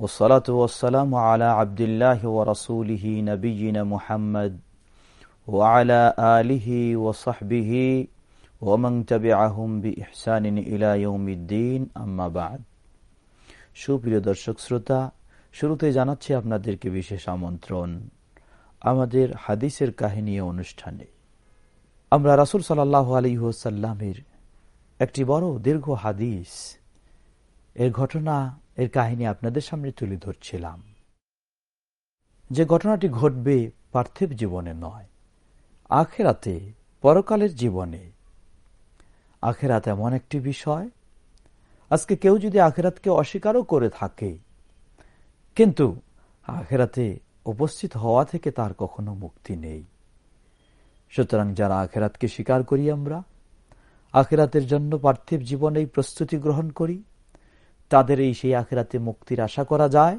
আলমিন ওসলাত ওসালাম আলা আবদুল্লাহ ওরসুলিহি নবীন মুহাম্মদ وعلى آله وصحبه ومن تبعهم بإحسان إلى يوم الدين أما بعد সুপ্রিয় দর্শক শ্রোতা শুরুতে জানাচ্ছি আপনাদেরকে বিশেষ আমন্ত্রণ আমাদের হাদিসের কাহিনী অনুষ্ঠানে আমরা রাসুল সাল্লাহ আলী হুসাল্লামের একটি বড় দীর্ঘ হাদিস এর ঘটনা এর কাহিনী আপনাদের সামনে তুলে ধরছিলাম। যে ঘটনাটি ঘটবে পার্থিব জীবনে নয়, আখেরাতে পরকালের জীবনে। আখেরাত এমন একটি বিষয়, আজকে কেউ যদি আখেরাতকে অস্বীকারও করে থাকে, কিন্তু আখেরাতে উপস্থিত হওয়া থেকে তার কখনো মুক্তি নেই। সুতরাং যারা আখেরাতকে স্বীকার করি আমরা, আখেরাতের জন্য পার্থিব জীবনেই প্রস্তুতি গ্রহণ করি তাদের এই সেই আখেরাতে মুক্তির আশা করা যায়।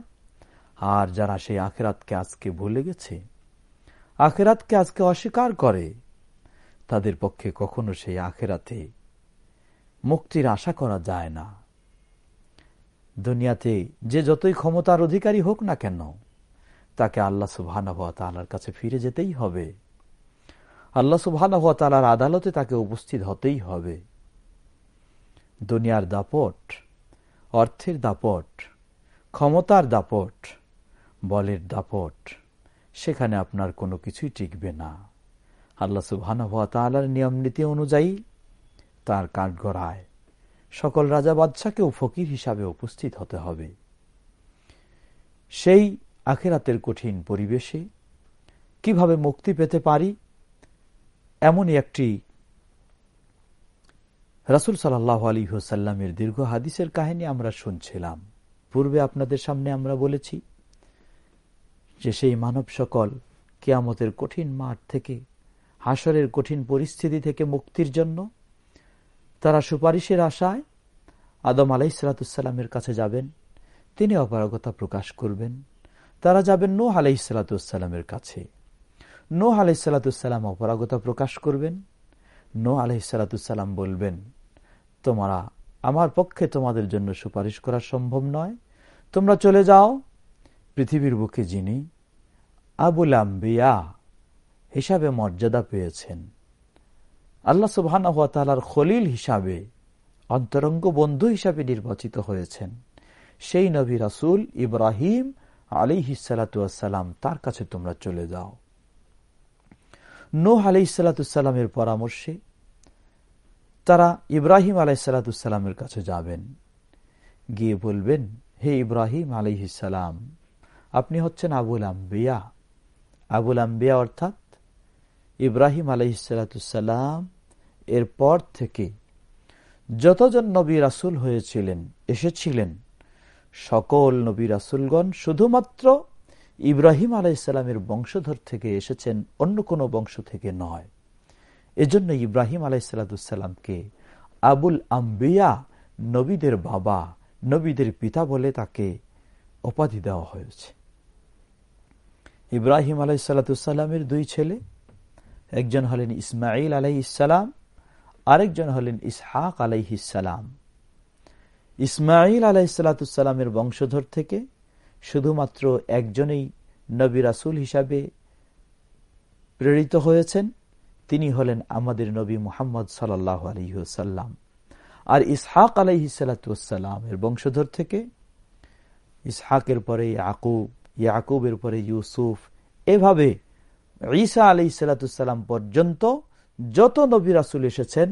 আর যারা সেই আখেরাতকে আজকে ভুলে গেছে, আখেরাতকে আজকে অস্বীকার করে, তাদের পক্ষে কখনো সেই আখেরাতে মুক্তির আশা করা যায় না। দুনিয়াতে যে যতই ক্ষমতার অধিকারী হোক না কেন, তাকে আল্লাহ সুবাহ তালার কাছে ফিরে যেতেই হবে। আল্লাহ সুবাহ তালার আদালতে তাকে উপস্থিত হতেই হবে। দুনিয়ার দাপট অর্থের দাপট, ক্ষমতার দাপট, বলের দাপট, সেখানে আপনার কোনো কিছুই টিকবে না। আল্লাহ সুবহানাহু তাআলার নিয়ম নীতি অনুযায়ী তার কাঠগড়ায় সকল রাজা বাদশাকেও ফকির হিসাবে উপস্থিত হতে হবে। সেই আখেরাতের কঠিন পরিবেশে কীভাবে মুক্তি পেতে পারি? এমনই একটি রাসুল সাল্লাহ আলী হোসাল্লামের দীর্ঘ হাদিসের কাহিনী আমরা শুনছিলাম। পূর্বে আপনাদের সামনে আমরা বলেছি যে সেই মানব সকল কেয়ামতের কঠিন মাঠ থেকে হাসরের কঠিন পরিস্থিতি থেকে মুক্তির জন্য তারা সুপারিশের আশায় আদম আলাইসালাতুসাল্লামের কাছে যাবেন, তিনি অপারগতা প্রকাশ করবেন। তারা যাবেন নো আলাইসালাতুসাল্লামের কাছে। নো আলাইসালাতুসাল্লাম অপরাগতা প্রকাশ করবেন। নো আলাইসালাতুসাল্লাম বলবেন, তোমরা আমার পক্ষে তোমাদের জন্য সুপারিশ করা সম্ভব নয়। তোমরা চলে যাও, পৃথিবীর বুকে যিনি আবুল আম্বিয়া হিসাবে মর্যাদা পেয়েছেন। আল্লাহ সুবহান খলিল হিসাবে, অন্তরঙ্গ বন্ধু হিসাবে নির্বাচিত হয়েছেন। সেই নবী রাসুল ইব্রাহিম আলী হিসালাতাম তার কাছে তোমরা চলে যাও। নোহ আলি ইসালাতামের পরামর্শে তারা ইব্রাহিম আলাইসালাতামের কাছে যাবেন। গিয়ে বলবেন, হে ইব্রাহিম আলিহিসাল্লাম আপনি হচ্ছেন আবুল আম্বিয়া। আবুল আম্বিয়া অর্থাৎ ইব্রাহিম আলহিসাল্লাম এর পর থেকে যতজন নবী রাসুল হয়েছিলেন, এসেছিলেন। সকল নবী রাসুলগণ শুধুমাত্র ইব্রাহিম আলাইসাল্লামের বংশধর থেকে এসেছেন, অন্য কোনো বংশ থেকে নয়। এজন্য ইব্রাহিম আলাইসাল্লামকে আবুল আম্বিয়া নবীদের বাবা, নবীদের পিতা বলে তাকে উপাধি দেওয়া হয়েছে। ইব্রাহিম আলাইসাল্লামের দুই ছেলে, একজন হলেন ইসমাইল আলাই ইসালাম আরেকজন হলেন ইসহাক আলাইহিসালাম ইসমাইল আলাইসাল্লামের বংশধর থেকে শুধুমাত্র একজনেই নবী রাসুল হিসাবে প্রেরিত হয়েছেন, তিনি হলেন আমাদের নবী মুহাম্মদ সাল্লাহ আলহিহসাল্লাম আর ইসহাক আলাইহিসাল্লাম এর বংশধর থেকে ইসহাকের পরে ইয়াকুব, ইয়াকুবের পরে ইউসুফ, এভাবে ঈসা আলি সাল্লাম পর্যন্ত যত নবী রাসুল এসেছেন,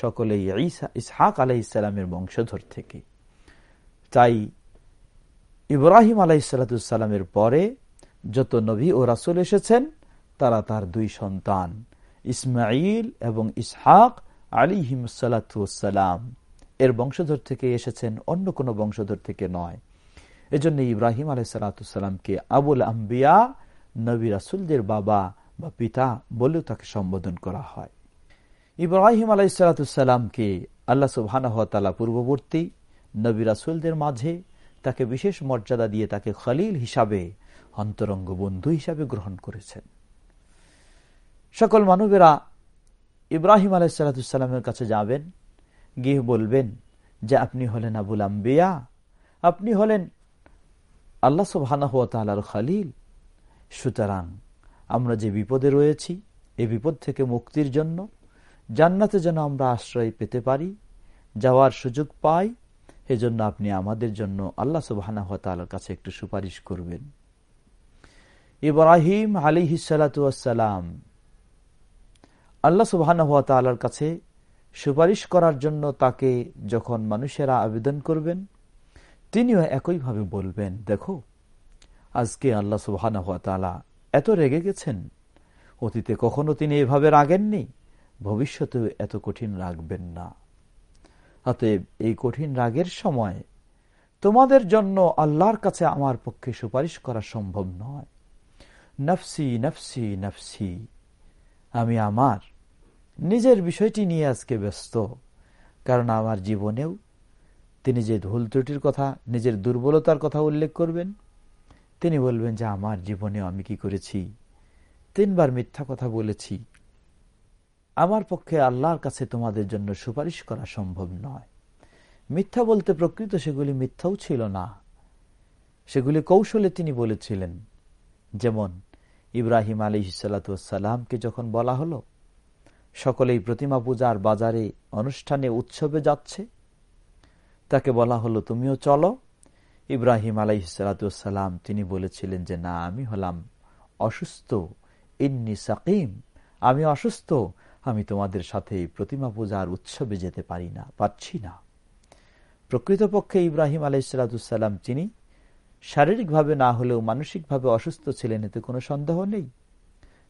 সকলেই ইসহাক ইসলামের বংশধর থেকে। তাই ইব্রাহিম আলাইসাল্লামের পরে যত নবী ও রাসুল এসেছেন, তারা তার দুই সন্তান ইসমাইল এবং ইসহাক আলী হিমসালাম এর বংশধর থেকে এসেছেন, অন্য কোনো বংশধর থেকে নয়। এজন্য ইব্রাহিম আলাইসালাতামকে আবুল আম্বিয়া, নবী রাসুলদের বাবা বা পিতা বলেও তাকে সম্বোধন করা হয়। ইব্রাহিম আলাইসালাতামকে আল্লাহ সুবাহানহতালা পূর্ববর্তী নবী রাসুলদের মাঝে তাকে বিশেষ মর্যাদা দিয়ে তাকে খলিল হিসাবে অন্তরঙ্গ বন্ধু হিসাবে গ্রহণ করেছেন। সকল মানবেরা ইব্রাহিম আলাইসালামের কাছে যাবেন, গিয়ে বলবেন যে, আপনি হলেন আবুল আম্বিয়া, আপনি হলেন আল্লাহ সুবাহানহতালার খালিল। সুতরাং আমরা যে বিপদে রয়েছি, এ বিপদ থেকে মুক্তির জন্য জান্নাতে যেন আমরা আশ্রয় পেতে পারি, যাওয়ার সুযোগ পাই এজন্য আপনি আমাদের জন্য আল্লাহ সুবাহর কাছে একটু সুপারিশ করবেন। ইব্রাহিম আলী হিসালাতাম আল্লাহ সুবাহর কাছে সুপারিশ করার জন্য তাকে যখন মানুষেরা আবেদন করবেন, তিনিও একইভাবে বলবেন, দেখো, আজকে আল্লাহ সুবাহ এত রেগে গেছেন, অতীতে কখনো তিনি এভাবে রাগেননি, ভবিষ্যতেও এত কঠিন রাখবেন না। অতএব এই কঠিন রাগের সময় তোমাদের জন্য আল্লাহর কাছে আমার পক্ষে সুপারিশ করা সম্ভব নয়। নফসি নফসি নফসি। আমি আমার নিজের বিষয়টি নিয়ে আজকে ব্যস্ত, কারণ আমার জীবনেও তিনি যে ভুল ত্রুটির কথা, নিজের দুর্বলতার কথা উল্লেখ করবেন, তিনি বলবেন যে আমার জীবনে আমি কি করেছি? তিনবার মিথ্যা কথা বলেছি। আমার পক্ষে আল্লাহর কাছে তোমাদের জন্য সুপারিশ করা সম্ভব নয়। মিথ্যা বলতে প্রকৃত সেগুলি মিথ্যাও ছিল না। সেগুলি কৌশলে তিনি বলেছিলেন, যেমন ইব্রাহিম আলী সালাতামকে যখন বলা হলো, সকলেই প্রতিমা পূজার বাজারে অনুষ্ঠানে উৎসবে যাচ্ছে। তাকে বলা হলো, তুমিও চলো। ইব্রাহিম আলাই সালাতাম তিনি বলেছিলেন যে, না, আমি হলাম অসুস্থ। ইন্নি সাকিম। আমি অসুস্থ। আমি তোমাদের সাথে প্রতিমা পূজার উৎসবে যেতে পারি না পাচ্ছি না। প্রকৃতপক্ষে ইব্রাহিম আলাইসালাম তিনি শারীরিকভাবে না হলেও মানসিকভাবে অসুস্থ ছিলেন, এতে কোনো সন্দেহ নেই।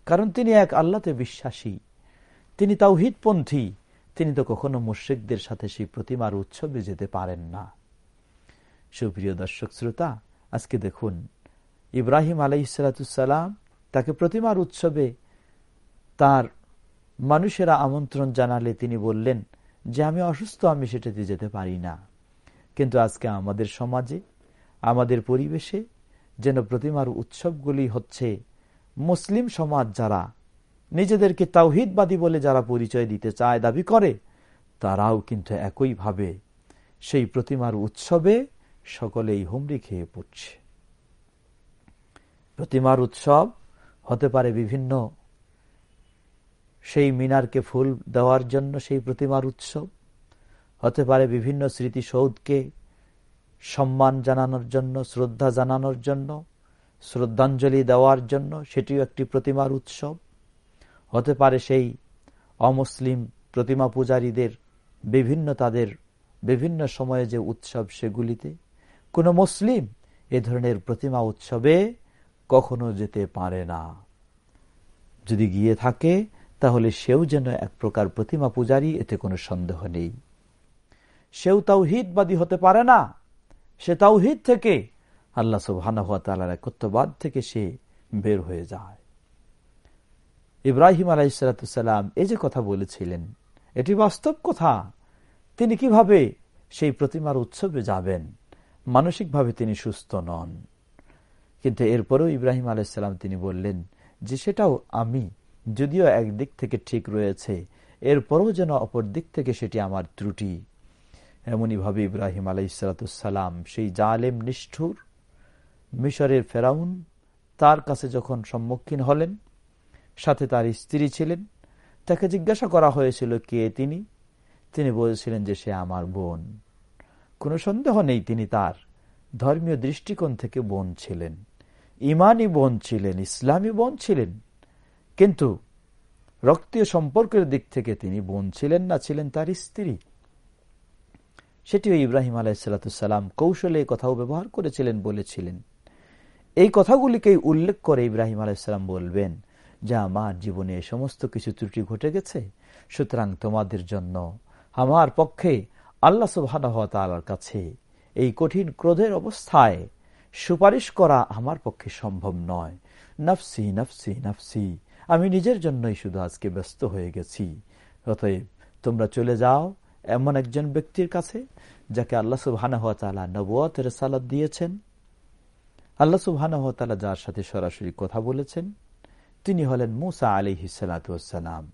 কারণ তিনি এক আল্লাতে বিশ্বাসী। তিনি তাওহিদপন্থী। তিনি তো কখনো মুশ্রিকদের সাথে সেই প্রতিমার উৎসবে যেতে পারেন না। সুপ্রিয় দর্শক শ্রোতা, আজকে দেখুন, ইব্রাহিম আলাইসালাম তাকে প্রতিমার উৎসবে তার মানুষেরা আমন্ত্রণ জানালে তিনি বললেন, যে আমি অসুস্থ, আমি সেটাতে যেতে পারি না। কিন্তু আজকে আমাদের সমাজে, আমাদের পরিবেশে যেন প্রতিমার উৎসবগুলি হচ্ছে মুসলিম সমাজ যারা নিজেদেরকে তাওহিদবাদী বলে যারা পরিচয় দিতে চায়, দাবি করে, তারাও কিন্তু একইভাবে সেই প্রতিমার উৎসবে সকলেই হুমড়ি খেয়ে পড়ছে। প্রতিমার উৎসব হতে পারে বিভিন্ন সেই মিনারকে ফুল দেওয়ার জন্য সেই প্রতিমার উৎসব। হতে পারে বিভিন্ন স্মৃতিসৌধকে সম্মান জানানোর জন্য, শ্রদ্ধা জানানোর জন্য, শ্রদ্ধাঞ্জলি দেওয়ার জন্য সেটিও একটি প্রতিমার উৎসব। হতে পারে সেই অমুসলিম প্রতিমা পূজারীদের বিভিন্ন তাদের বিভিন্ন সময়ে যে উৎসব সেগুলিতে। কোনো মুসলিম এ ধরনের প্রতিমা উৎসবে কখনো যেতে পারে না। যদি গিয়ে থাকে তাহলে সেও যেন এক প্রকার প্রতিমা পূজারী, এতে কোনো সন্দেহ নেই। সেও তাওহিদবাদী হতে পারে না। সে তাওহিদ থেকে আল্লাহ সুবাহ একত্ববাদ থেকে সে বের হয়ে যায়। ইব্রাহিম আলাইসালাম এই যে কথা বলেছিলেন, এটি বাস্তব কথা। তিনি কীভাবে সেই প্রতিমার উৎসবে যাবেন? মানসিকভাবে তিনি সুস্থ নন। কিন্তু এরপরেও ইব্রাহিম আলাইসাল্লাম তিনি বললেন, যে সেটাও আমি যদিও একদিক থেকে ঠিক রয়েছে, এরপরও যেন অপর দিক থেকে সেটি আমার ত্রুটি। এমনইভাবে ইব্রাহিম আলাইসালাম সেই জালেম নিষ্ঠুর মিশরের ফেরাউন তার কাছে যখন সম্মুখীন হলেন, সাথে তার স্ত্রী ছিলেন, তাকে জিজ্ঞাসা করা হয়েছিল কে তিনি? তিনি বলেছিলেন যে সে আমার বোন। কোনো সন্দেহ নেই তিনি তার ধর্মীয় দৃষ্টিকোণ থেকে বোন ছিলেন। ইমানই বোন ছিলেন, ইসলামী বোন ছিলেন। কিন্তু রক্তীয় সম্পর্কের দিক থেকে তিনি বোন ছিলেন না, ছিলেন তার স্ত্রী। সেটিও ইব্রাহিম আলাইসালাম কৌশলে এই কথাও ব্যবহার করেছিলেন, বলেছিলেন। এই কথাগুলিকেই উল্লেখ করে ইব্রাহিম আলাইসালাম বলবেন, যে আমার জীবনে সমস্ত কিছু ত্রুটি ঘটে গেছে, সুতরাং তোমাদের জন্য আমার পক্ষে আল্লাহ সুবাহর কাছে এই কঠিন ক্রোধের অবস্থায় সুপারিশ করা আমার পক্ষে সম্ভব নয়। নফসি নফসি নফসি। আমি নিজের জন্যই শুধু আজকে ব্যস্ত হয়ে গেছি। অতএব তোমরা চলে যাও এমন একজন ব্যক্তির কাছে, যাকে আল্লাহ সুবহানা হওয়া তালা নবুয়াতের সালাদ দিয়েছেন। আল্লাহ সুবহানা তালা যার সাথে সরাসরি কথা বলেছেন, তিনি হলেন মুসা আলি হিসালাতাম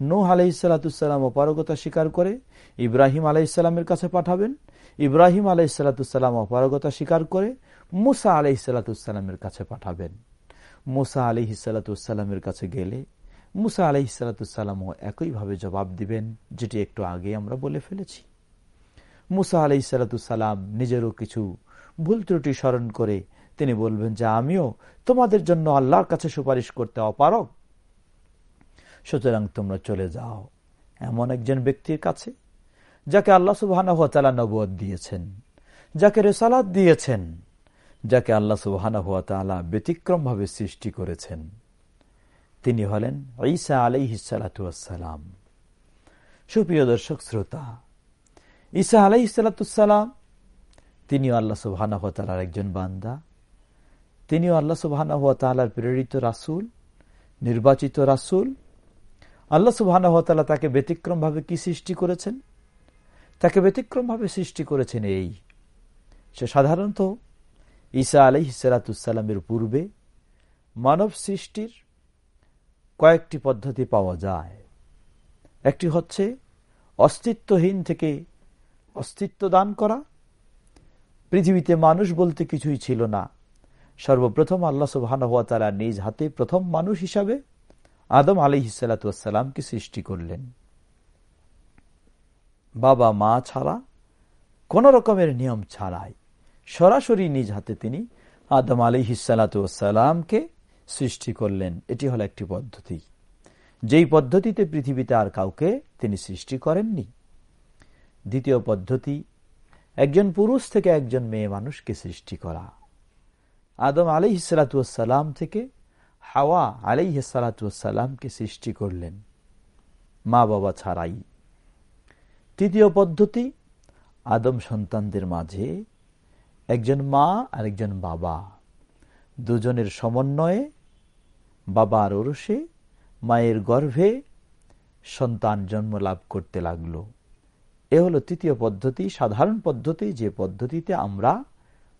নূহ আলাইসালাতুসাল্লাম অপারগতা স্বীকার করে ইব্রাহিম আলাইসাল্লামের কাছে পাঠাবেন। ইব্রাহিম আলাইসালাতুসাল্লাম অপারগতা স্বীকার করে মুসা আলাইসালাতুসাল্লামের কাছে পাঠাবেন। মুসা আলি হিসালাতুসাল্লামের কাছে গেলে মুসা আলি হিসালাতুসাল্লামও একইভাবে জবাব দিবেন, যেটি একটু আগে আমরা বলে ফেলেছি। মুসা আলি সালাতুসাল্লাম নিজেরও কিছু ভুল ত্রুটি স্মরণ করে তিনি বলবেন, যে আমিও তোমাদের জন্য আল্লাহর কাছে সুপারিশ করতে অপারক সুতরাং তোমরা চলে যাও এমন একজন ব্যক্তির কাছে, যাকে আল্লাহ সুবাহ নবদ দিয়েছেন, যাকে রেসালাত দিয়েছেন। যাকে আল্লাহ সুবাহ ব্যতিক্রম ভাবে সৃষ্টি করেছেন। তিনি হলেন ঈসা আলাইহিসালাম সুপ্রিয় দর্শক, শ্রোতা, ঈসা আলাইসালাতুসাল্লাম তিনিও আল্লাহ সুবাহ একজন বান্দা। তিনিও আল্লাহ সুবাহ প্রেরিত রাসুল, নির্বাচিত রাসুল। আল্লাহ সুবাহ তাকে ব্যতিক্রম ভাবে কি সৃষ্টি করেছেন? তাকে ব্যতিক্রম ভাবে সৃষ্টি করেছেন এই। সে সাধারণত ঈসা আলি পূর্বে মানব সৃষ্টির কয়েকটি পদ্ধতি পাওয়া যায়। একটি হচ্ছে অস্তিত্বহীন থেকে অস্তিত্ব দান করা। পৃথিবীতে মানুষ বলতে কিছুই ছিল না। সর্বপ্রথম আল্লাহ সুবাহ নিজ হাতে প্রথম মানুষ হিসাবে আদম আলি সৃষ্টি করলেন। বাবা মা ছাড়া কোন রকমের নিয়ম ছাড়াই। সরাসরি নিজ হাতে তিনি আদম আলী হিসালাতামকে সৃষ্টি করলেন। এটি হল একটি পদ্ধতি। যেই পদ্ধতিতে পৃথিবীতে আর কাউকে তিনি সৃষ্টি করেননি। দ্বিতীয় পদ্ধতি, একজন পুরুষ থেকে একজন মেয়ে মানুষকে সৃষ্টি করা। আদম আলী হিসালাতাম থেকে হাওয়া আলাই সালাতামকে সৃষ্টি করলেন। মা বাবা ছাড়াই। তৃতীয় পদ্ধতি, আদম সন্তানদের মাঝে একজন মা আর একজন বাবা। দুজনের সমন্বয়ে বাবার ওরসে মায়ের গর্ভে সন্তান জন্ম লাভ করতে লাগল। এ হলো তৃতীয় পদ্ধতি। সাধারণ পদ্ধতি, যে পদ্ধতিতে আমরা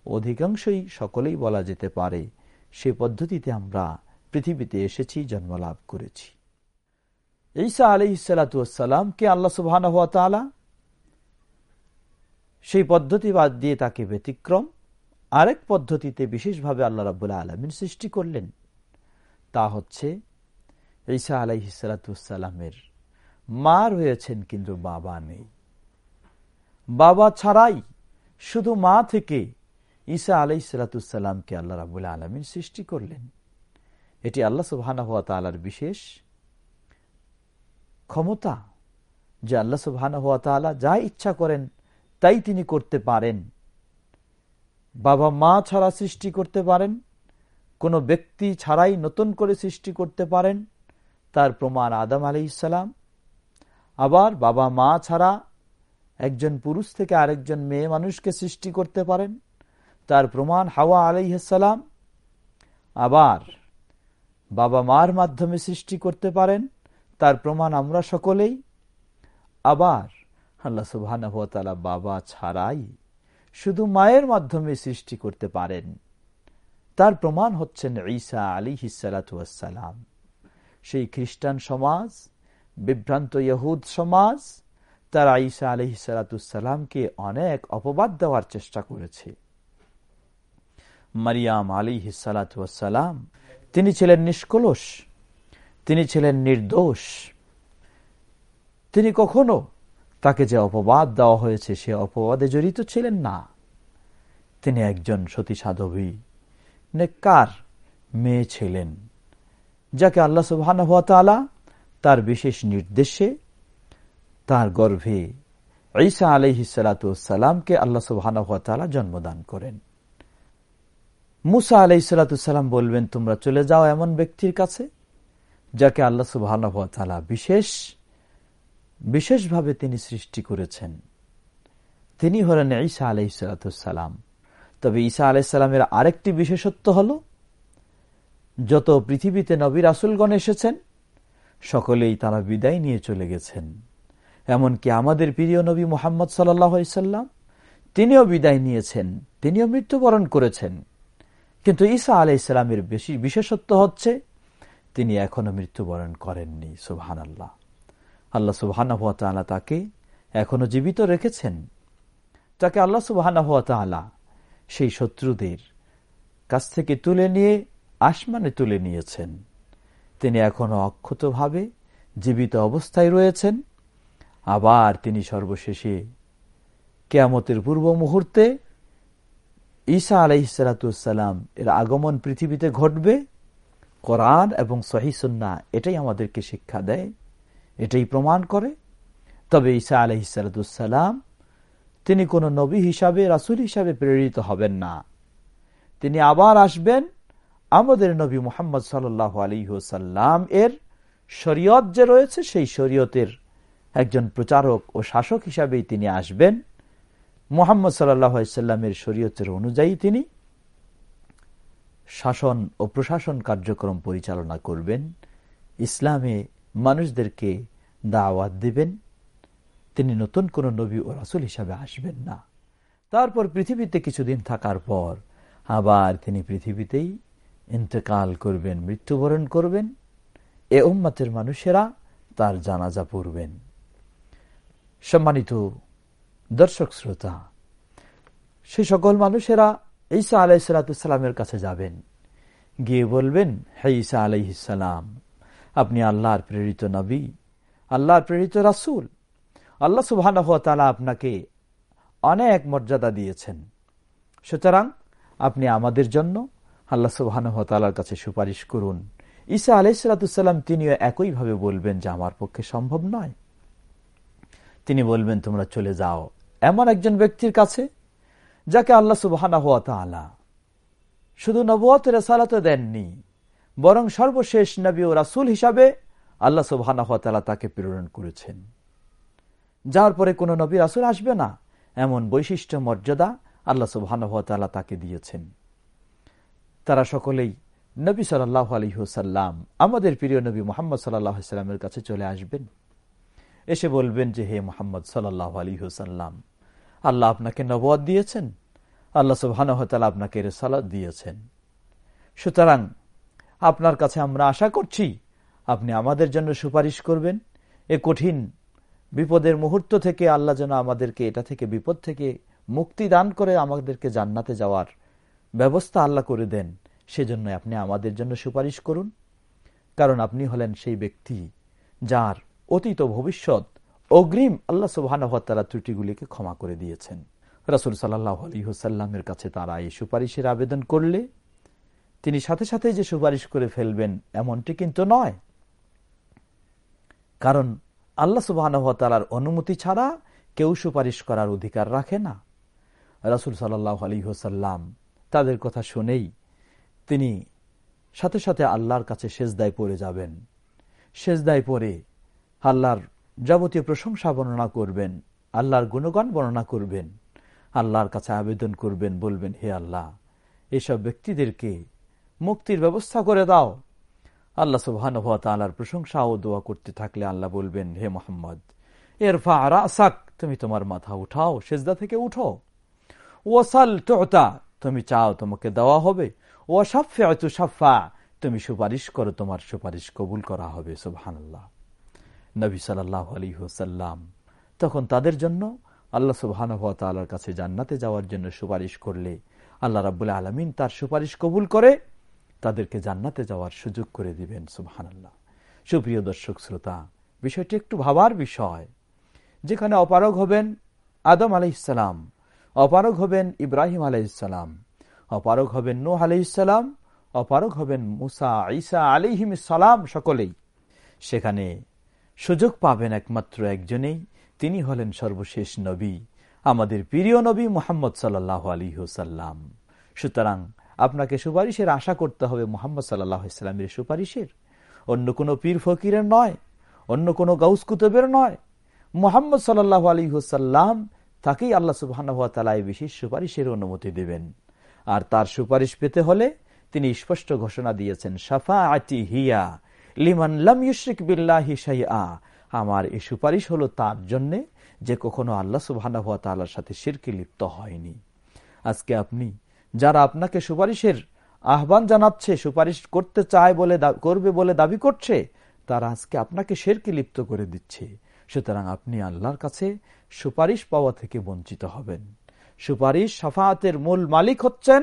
অধিকাংশই সকলেই বলা যেতে পারে, সে পদ্ধতিতে আমরা পৃথিবীতে এসেছি জন্মলাভ করেছি। ঈসা আলি কে আল্লাহ সুবাহ সেই পদ্ধতি বাদ দিয়ে তাকে ব্যতিক্রম। আরেক পদ্ধতিতে বিশেষভাবে আল্লাহ রাবুল্লাহ আলমিন সৃষ্টি করলেন। তা হচ্ছে ঈসা আলাইসালামের মা রয়েছেন কিন্তু বাবা নেই। বাবা ছাড়াই শুধু মা থেকে ঈসা আলাই সালাতামকে আল্লাহ রাবুল্লাহ আলমিন সৃষ্টি করলেন। এটি আল্লাহ সুবাহ তালার বিশেষ ক্ষমতা, যে আল্লাহ সুবাহ যা ইচ্ছা করেন তাই তিনি করতে পারেন। বাবা মা ছাড়া সৃষ্টি করতে পারেন। কোনো ব্যক্তি ছাড়াই নতুন করে সৃষ্টি করতে পারেন। তার প্রমাণ আদম আলি ইসালাম আবার বাবা মা ছাড়া একজন পুরুষ থেকে আরেকজন মেয়ে মানুষকে সৃষ্টি করতে পারেন। তার প্রমাণ হাওয়া আলাইসালাম আবার বাবা মার মাধ্যমে সৃষ্টি করতে পারেন। তার প্রমাণ আমরা সকলেই। আবার আল্লাহ সুবাহ বাবা ছাড়াই শুধু মায়ের মাধ্যমে সৃষ্টি করতে পারেন। তার প্রমাণ হচ্ছেন ঈসা আলী হিসালাতাম সেই খ্রিস্টান সমাজ, বিভ্রান্ত ইহুদ সমাজ, তারা ঈসা আলী হিসালাতামকে অনেক অপবাদ দেওয়ার চেষ্টা করেছে। মারিয়াম আলী হিসালাতাম তিনি ছিলেন নিষ্কলস তিনি ছিলেন নির্দোষ। তিনি কখনো তাকে যে অপবাদ দেওয়া হয়েছে, সে অপবাদে জড়িত ছিলেন না। তিনি একজন সতী সাধবী নেকার মেয়ে ছিলেন, যাকে আল্লাহ সুবাহ তার বিশেষ নির্দেশে, তার গর্ভে ঈসা আলহিসালাতামকে আল্লাহ সুবাহ জন্মদান করেন। মুসা আলাই সালাতাম বলবেন, তোমরা চলে যাও এমন ব্যক্তির কাছে, যাকে আল্লাহ সুবাহ বিশেষ বিশেষভাবে তিনি সৃষ্টি করেছেন। তিনি হলেন ঈসা আলাই সালাতাম তবে ঈসা আলাইসাল্লামের আরেকটি বিশেষত্ব হল, যত পৃথিবীতে নবীর আসুলগণ এসেছেন, সকলেই তারা বিদায় নিয়ে চলে গেছেন। এমনকি আমাদের প্রিয় নবী মোহাম্মদ সাল্লাম, তিনিও বিদায় নিয়েছেন, তিনিও মৃত্যুবরণ করেছেন। কিন্তু ঈসা আলাই ইসলামের বেশি বিশেষত্ব হচ্ছে, তিনি এখনও মৃত্যুবরণ করেননি সুবহান আল্লাহ আল্লাহ সুবহান তাকে এখনও জীবিত রেখেছেন। তাকে আল্লাহ সুবহান সেই শত্রুদের কাছ থেকে তুলে নিয়ে, আসমানে তুলে নিয়েছেন। তিনি এখনও অক্ষতভাবে জীবিত অবস্থায় রয়েছেন। আবার তিনি সর্বশেষে কেয়ামতের পূর্ব মুহূর্তে ঈসা আলাইসালাতাম এর আগমন পৃথিবীতে ঘটবে। কোরআন এবং সহিসন্না এটাই আমাদেরকে শিক্ষা দেয়। এটাই প্রমাণ করে। তবে ঈসা আলহিসালাম তিনি কোন নবী হিসাবে, রাসুল হিসাবে প্রেরিত হবেন না। তিনি আবার আসবেন আমাদের নবী মোহাম্মদ সাল্লাহ আলী সাল্লাম এর শরীয়ত যে রয়েছে, সেই শরীয়তের একজন প্রচারক ও শাসক হিসাবেই তিনি আসবেন। মোহাম্মদ সাল্লামের শরীয়তের অনুযায়ী তিনি শাসন ও প্রশাসন কার্যক্রম পরিচালনা করবেন। ইসলামে মানুষদেরকে দাওয়াত দিবেন, তিনি নতুন কোন নবী ও রাসুল হিসাবে আসবেন না। তারপর পৃথিবীতে কিছুদিন থাকার পর আবার তিনি পৃথিবীতেই ইন্তেকাল করবেন, মৃত্যুবরণ করবেন। এ উম্মাতের মানুষেরা তার জানাজা পড়বেন। সম্মানিত দর্শক শ্রোতা, সে সকল মানুষেরা ঈসা আলাইসালামের কাছে যাবেন। গিয়ে বলবেন, হে ঈসা আলাইসালাম আপনি আল্লাহর প্রেরিত নবী, আল্লাহর প্রেরিত রাসুল। আল্লাহ সুবাহ আপনাকে অনেক মর্যাদা দিয়েছেন। সুতরাং আপনি আমাদের জন্য আল্লাহ সুবাহর কাছে সুপারিশ করুন। ঈসা আলাইসালাম তিনিও একইভাবে বলবেন যে আমার পক্ষে সম্ভব নয়। তিনি বলবেন, তোমরা চলে যাও। এমন একজন ব্যক্তির কাছে, যাকে আল্লাহ সুবাহ শুধু নবুয়ত রেসালাত দেননি বরং সর্বশেষ নবী ও রাসুল হিসাবে আল্লাহ সুবাহ তাকে প্রেরণ করেছেন। যার পরে কোন নবী রাসুল আসবে না, এমন বৈশিষ্ট্য, মর্যাদা আল্লাহ সুবাহ তাকে দিয়েছেন। তারা সকলেই নবী সাল্লাহ আলী হুসাল্লাম আমাদের প্রিয় নবী মোহাম্মদ সাল্লাহামের কাছে চলে আসবেন। এসে বলবেন যে, হে মোহাম্মদ সাল্লাহ আলী হুসাল্লাম আল্লাহ আপনাকে নবাদ দিয়েছেন, আল্লাহ সুবাহানহতাল আপনাকে রেসালাদ দিয়েছেন। সুতরাং আপনার কাছে আমরা আশা করছি আপনি আমাদের জন্য সুপারিশ করবেন। এ কঠিন বিপদের মুহূর্ত থেকে আল্লাহ যেন আমাদেরকে এটা থেকে বিপদ থেকে মুক্তি দান করে আমাদেরকে জান্নাতে যাওয়ার ব্যবস্থা আল্লাহ করে দেন। সেজন্য আপনি আমাদের জন্য সুপারিশ করুন। কারণ আপনি হলেন সেই ব্যক্তি যার অতীত ভবিষ্যৎ অগ্রিম আল্লাহ সুবাহানহতালা ত্রুটিগুলিকে ক্ষমা করে দিয়েছেন। রাসুল সাল্লাহ আলী হুসাল্লামের কাছে তারা এই সুপারিশের আবেদন করলে তিনি সাথে সাথে যে সুপারিশ করে ফেলবেন এমনটি কিন্তু নয়। কারণ আল্লাহ সুবাহর অনুমতি ছাড়া কেউ সুপারিশ করার অধিকার রাখে না। রাসুল সাল্লাহ আলী হোসাল্লাম তাদের কথা শুনেই তিনি সাথে সাথে আল্লাহর কাছে সেজদায় পড়ে যাবেন। সেজদায় পড়ে আল্লাহর যাবতীয় প্রশংসা বর্ণনা করবেন, আল্লাহর গুণগান বর্ণনা করবেন, আল্লাহর কাছে আবেদন করবেন, বলবেন, হে আল্লাহ, এসব ব্যক্তিদেরকে মুক্তির ব্যবস্থা করে দাও। আল্লাহ সুবাহানুভার প্রশংসা ও দোয়া করতে থাকলে আল্লাহ বলবেন, হে মোহাম্মদ এরফা আসাক তুমি তোমার মাথা উঠাও, সেজদা থেকে উঠো। ওয়াসাল তোতা, তুমি চাও তোমাকে দেওয়া হবে। ও সাফে তুমি সুপারিশ করো, তোমার সুপারিশ কবুল করা হবে। সুবাহান্লাহ নবী সাল্লাহ আলী হুসাল্লাম তখন তাদের জন্য আল্লাহ সুবাহানুভার কাছে জান্নাতে যাওয়ার জন্য সুপারিশ করলে, আল্লাহ রাবুল্লাহ আলমিন তার সুপারিশ কবুল করে তাদেরকে জান্নাতে যাওয়ার সুযোগ করে দিবেন সুবাহান্লাহ সুপ্রিয় দর্শক শ্রোতা, বিষয়টি একটু ভাবার বিষয়। যেখানে অপারগ হবেন আদম আলাইসালাম অপারগ হবেন ইব্রাহিম আলাইসালাম অপারগ হবেন নোহ আলাইসালাম অপারগ হবেন মুসা, ঈসা আলিহিম সালাম সকলেই। সেখানে সুযোগ পাবেন একমাত্র একজনেই, তিনি হলেন সর্বশেষ নবী, আমাদের প্রিয় নবী মোহাম্মদ সাল্লাহ আলী হুসাল্লাম সুতরাং আপনাকে সুপারিশের আশা করতে হবে মোহাম্মদ সাল্লাহ সুপারিশের। অন্য কোনো পীর ফকিরের নয়, অন্য কোনো গাউস কুতুবের নয়। মোহাম্মদ সাল্লাহ আলী হুসাল্লাম তাকেই আল্লাহ সুবাহ বিশেষ সুপারিশের অনুমতি দেবেন। আর তার সুপারিশ পেতে হলে তিনি স্পষ্ট ঘোষণা দিয়েছেন সাফা আতি হিয়া লিমান লাম ইউশরিক বিল্লাহি শাইআ। আমার এই সুপারিশ হলো তার জন্য যে কখনো আল্লাহ সুবহানাহু ওয়া তাআলার সাথে শিরকে লিপ্ত হয়নি। আজকে আপনি যারা আপনাকে সুপারিশের আহ্বান জানাচ্ছে, সুপারিশ করতে চায় বলে করবে বলে দাবি করছে, তারা আজকে আপনাকে শেরকে লিপ্ত করে দিচ্ছে। সুতরাং আপনি আল্লাহর কাছে সুপারিশ পাওয়া থেকে বঞ্চিত হবেন। সুপারিশ সাফাতের মূল মালিক হচ্ছেন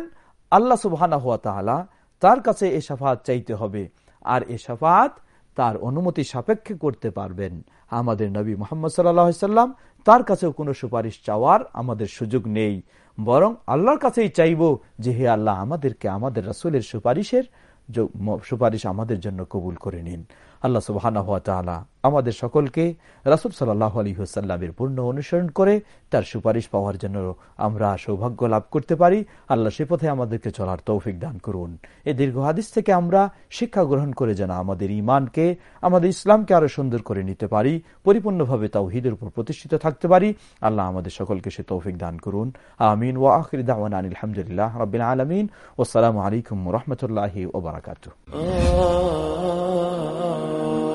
আল্লাহ সুবহানা হুয়া তাহলা তার কাছে এ সাফাত চাইতে হবে। আর এ সাফাত তার অনুমতি সাপেক্ষে করতে পারবেন। আমাদের নবী মোহাম্মদ সাল্লাম তার কাছেও কোনো সুপারিশ চাওয়ার আমাদের সুযোগ নেই। বরং আল্লাহর কাছেই চাইব যে হে আল্লাহ আমাদেরকে আমাদের রাসুলের সুপারিশের সুপারিশ আমাদের জন্য কবুল করে নিন। আল্লাহ সুবাহ আমাদের সকলকে রাসুল সাল্লাহ আলী হুসাল্লামের পূর্ণ অনুসরণ করে তার সুপারিশ পাওয়ার জন্য আমরা সৌভাগ্য লাভ করতে পারি। আল্লাহ সে পথে আমাদেরকে চলার তৌফিক দান করুন। এ দীর্ঘ হাদিস থেকে আমরা শিক্ষা গ্রহণ করে যেন আমাদের ইমানকে আমাদের ইসলামকে আরও সুন্দর করে নিতে পারি, পরিপূর্ণভাবে তাও হিদের উপর প্রতিষ্ঠিত থাকতে পারি। আল্লাহ আমাদের সকলকে সে তৌফিক দান করুন। আমিন ওয়া আখির রবিন আলমিন। ওসালামু আলাইকুম রহমতুল্লাহি ওবরাকাত Oh.